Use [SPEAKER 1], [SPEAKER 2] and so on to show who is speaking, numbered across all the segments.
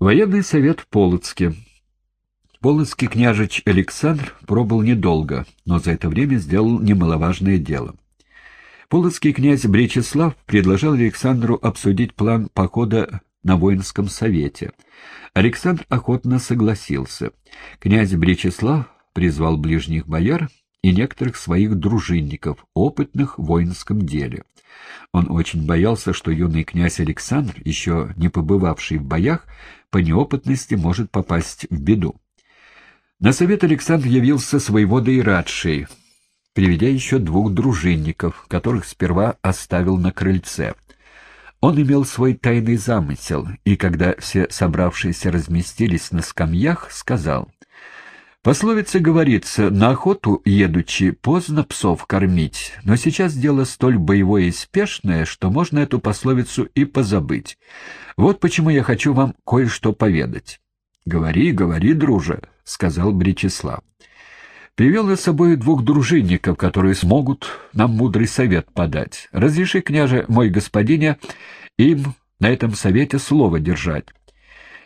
[SPEAKER 1] Военный совет в Полоцке. Полоцкий княжич Александр пробыл недолго, но за это время сделал немаловажное дело. Полоцкий князь Бречеслав предложил Александру обсудить план похода на воинском совете. Александр охотно согласился. Князь Бречеслав призвал ближних бояр и некоторых своих дружинников, опытных в воинском деле. Он очень боялся, что юный князь Александр, еще не побывавший в боях, по неопытности может попасть в беду. На совет Александр явился с воеводой Радшей, приведя еще двух дружинников, которых сперва оставил на крыльце. Он имел свой тайный замысел, и когда все собравшиеся разместились на скамьях, сказал — Пословица говорится, на охоту едучи поздно псов кормить, но сейчас дело столь боевое и спешное, что можно эту пословицу и позабыть. Вот почему я хочу вам кое-что поведать. — Говори, говори, друже, — сказал Бречеслав. Привел я с собой двух дружинников, которые смогут нам мудрый совет подать. Разреши, княже, мой господине, им на этом совете слово держать.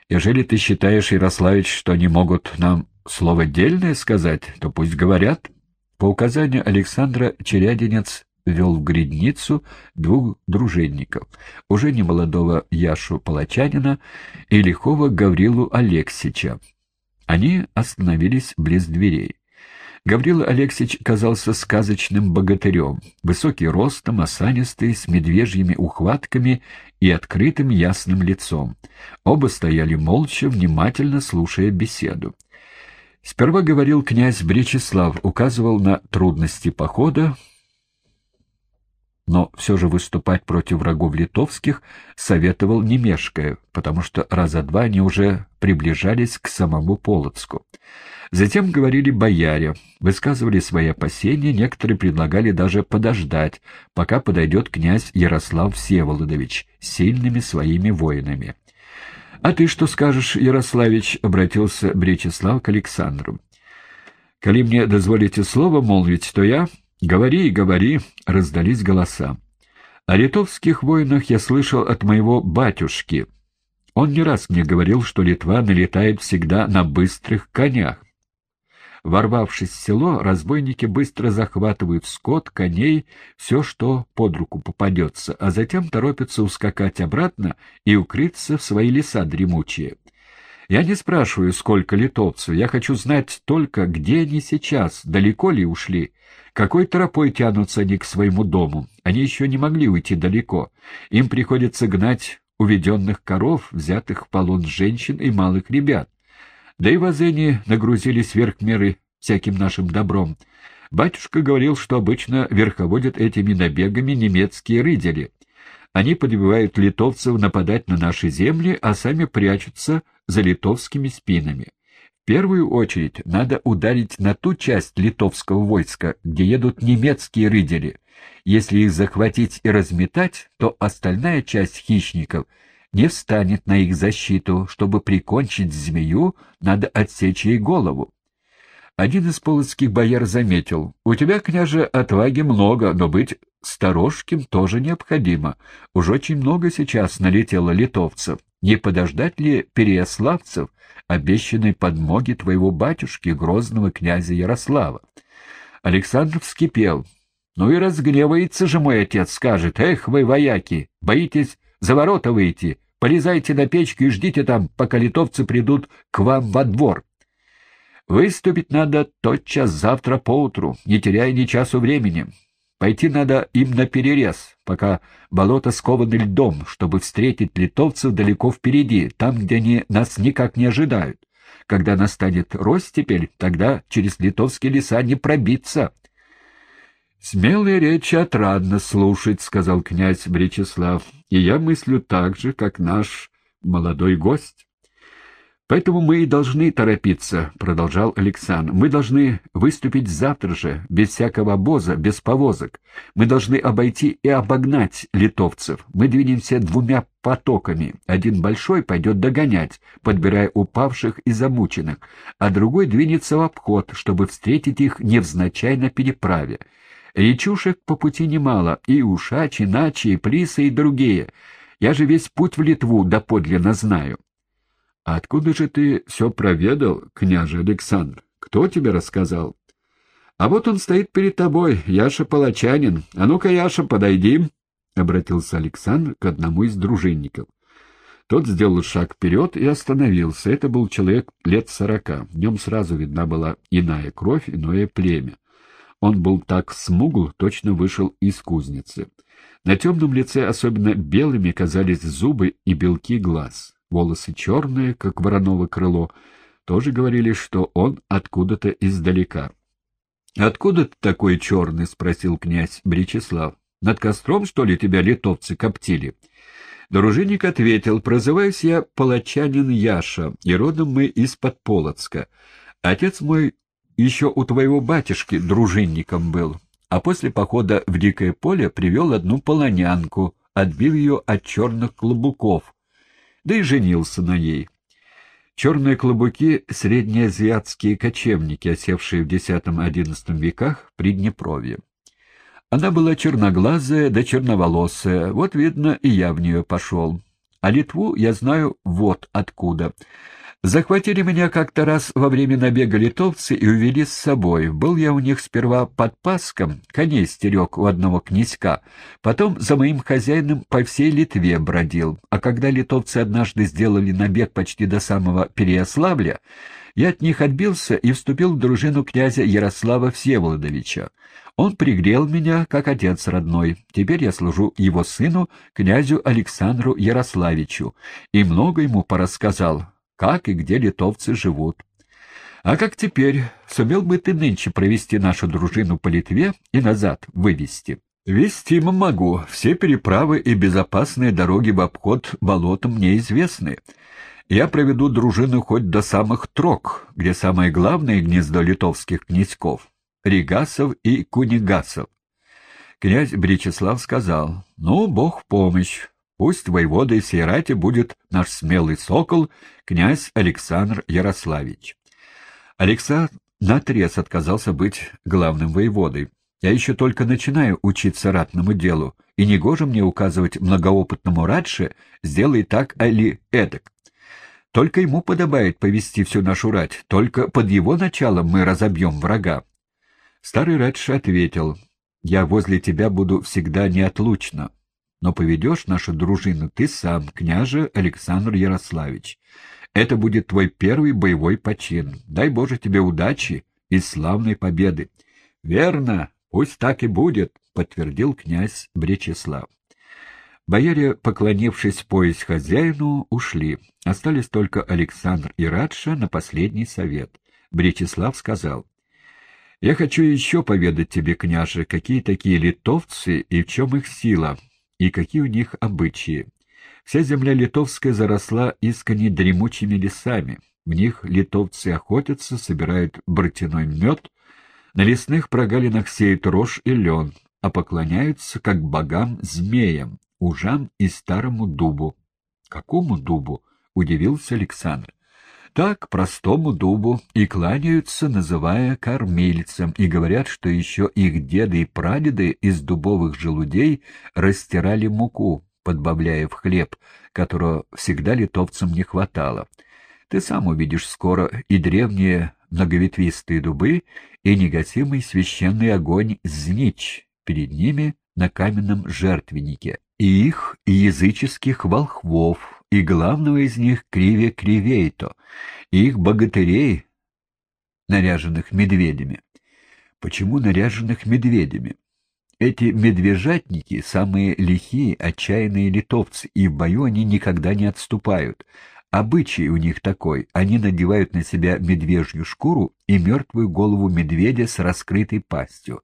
[SPEAKER 1] Ежели ты считаешь, Ярославич, что они могут нам слово дельное сказать, то пусть говорят. По указанию Александра Черядинец вел в гридницу двух дружинников, уже немолодого Яшу Палачанина и лихого Гаврилу Алексича. Они остановились близ дверей. Гаврила Алексич казался сказочным богатырем, высокий ростом, осанистый, с медвежьими ухватками и открытым ясным лицом. Оба стояли молча, внимательно слушая беседу. Сперва говорил князь Бречеслав, указывал на трудности похода, но все же выступать против врагов литовских советовал не мешкая, потому что раза два они уже приближались к самому Полоцку. Затем говорили бояре, высказывали свои опасения, некоторые предлагали даже подождать, пока подойдет князь Ярослав Всеволодович с сильными своими воинами. «А ты что скажешь, Ярославич?» — обратился Бречеслав к Александру. «Коли мне дозволите слово молвить, то я...» «Говори, говори!» — раздались голоса. «О литовских войнах я слышал от моего батюшки. Он не раз мне говорил, что Литва налетает всегда на быстрых конях. Ворвавшись в село, разбойники быстро захватывают скот, коней, все, что под руку попадется, а затем торопятся ускакать обратно и укрыться в свои леса дремучие. Я не спрашиваю, сколько литовцев, я хочу знать только, где они сейчас, далеко ли ушли, какой тропой тянутся они к своему дому. Они еще не могли уйти далеко. Им приходится гнать уведенных коров, взятых в полон женщин и малых ребят. Да и в нагрузили сверх меры всяким нашим добром. Батюшка говорил, что обычно верховодят этими набегами немецкие рыдели. Они подбивают литовцев нападать на наши земли, а сами прячутся за литовскими спинами. В первую очередь надо ударить на ту часть литовского войска, где едут немецкие рыдели. Если их захватить и разметать, то остальная часть хищников — не встанет на их защиту. Чтобы прикончить змею, надо отсечь ей голову. Один из полоцких бояр заметил, «У тебя, княже, отваги много, но быть сторожким тоже необходимо. Уж очень много сейчас налетело литовцев. Не подождать ли переяславцев, обещанной подмоги твоего батюшки, грозного князя Ярослава?» Александр вскипел. «Ну и разгневается же мой отец, скажет, «Эх вы, вояки, боитесь за ворота выйти, Полезайте на печку и ждите там, пока литовцы придут к вам во двор. Выступить надо тотчас завтра поутру, не теряя ни часу времени. Пойти надо им на перерез, пока болото скованы льдом, чтобы встретить литовцев далеко впереди, там, где они нас никак не ожидают. Когда настанет ростепель, тогда через литовские леса не пробиться. «Смелые речи отрадно слушать», — сказал князь Бречеслав, — «и я мыслю так же, как наш молодой гость». «Поэтому мы и должны торопиться», — продолжал Александр. «Мы должны выступить завтра же, без всякого обоза, без повозок. Мы должны обойти и обогнать литовцев. Мы двинемся двумя потоками. Один большой пойдет догонять, подбирая упавших и замученных, а другой двинется в обход, чтобы встретить их невзначай на переправе. Речушек по пути немало, и Ушачи, Начи, и Плисы, и другие. Я же весь путь в Литву доподлинно знаю. — А откуда же ты все проведал, княже Александр? Кто тебе рассказал? — А вот он стоит перед тобой, Яша Палачанин. А ну-ка, Яша, подойди, — обратился Александр к одному из дружинников. Тот сделал шаг вперед и остановился. Это был человек лет сорока. В нем сразу видна была иная кровь, иное племя. Он был так смугл, точно вышел из кузницы. На темном лице особенно белыми казались зубы и белки глаз. Волосы черные, как вороново крыло. Тоже говорили, что он откуда-то издалека. — Откуда ты такой черный? — спросил князь Бречеслав. — Над костром, что ли, тебя литовцы коптили? Дружинник ответил, прозываюсь я палачанин Яша, и родом мы из-под Полоцка. Отец мой еще у твоего батюшки дружинником был, а после похода в Дикое поле привел одну полонянку, отбив ее от черных клобуков, да и женился на ней. Черные клобуки — среднеазиатские кочевники, осевшие в X-XI веках в Приднепровье. Она была черноглазая да черноволосая, вот, видно, и я в нее пошел. А Литву я знаю вот откуда. Захватили меня как-то раз во время набега литовцы и увели с собой. Был я у них сперва под паском, коней стерег у одного князька, потом за моим хозяином по всей Литве бродил. А когда литовцы однажды сделали набег почти до самого Переяславля, я от них отбился и вступил в дружину князя Ярослава Всеволодовича. Он пригрел меня, как отец родной. Теперь я служу его сыну, князю Александру Ярославичу, и много ему порассказал, как и где литовцы живут. А как теперь, сумел бы ты нынче провести нашу дружину по Литве и назад вывести? Вести могу. Все переправы и безопасные дороги в обход болотам мне известны. Я проведу дружину хоть до самых Трок, где самое главное гнездо литовских князьков — Ригасов и Кунигасов. Князь Бречеслав сказал, «Ну, Бог в помощь. Пусть воеводой Сейрате будет наш смелый сокол, князь Александр Ярославич. Александр наотрез отказался быть главным воеводой. Я еще только начинаю учиться ратному делу, и негоже мне указывать многоопытному Радше, сделай так али эдак. Только ему подобает повести всю нашу рать, только под его началом мы разобьем врага. Старый Радше ответил, «Я возле тебя буду всегда неотлучно, но поведешь нашу дружину ты сам, княже Александр Ярославич. Это будет твой первый боевой почин. Дай Боже тебе удачи и славной победы. — Верно, пусть так и будет, — подтвердил князь Бречеслав. Бояре, поклонившись пояс хозяину, ушли. Остались только Александр и Радша на последний совет. Бречеслав сказал, — Я хочу еще поведать тебе, княже, какие такие литовцы и в чем их сила, и какие у них обычаи. Вся земля литовская заросла искренне дремучими лесами. В них литовцы охотятся, собирают братяной мед, на лесных прогалинах сеют рожь и лен, а поклоняются как богам-змеям, ужам и старому дубу. — Какому дубу? — удивился Александр. — Так, простому дубу, и кланяются, называя кормильцем, и говорят, что еще их деды и прадеды из дубовых желудей растирали муку, подбавляя в хлеб, которого всегда литовцам не хватало. Ты сам увидишь скоро и древние многоветвистые дубы, и негасимый священный огонь знич перед ними на каменном жертвеннике, и их, и языческих волхвов, и главного из них Криве Кривейто, и их богатырей, наряженных медведями. Почему наряженных медведями? Эти медвежатники — самые лихие, отчаянные литовцы, и в бою они никогда не отступают. Обычай у них такой — они надевают на себя медвежью шкуру и мертвую голову медведя с раскрытой пастью.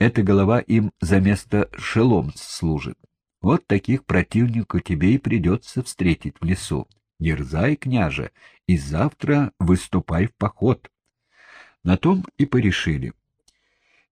[SPEAKER 1] Эта голова им за место шелом служит. Вот таких противников тебе и придется встретить в лесу. Дерзай, княже, и завтра выступай в поход. На том и порешили.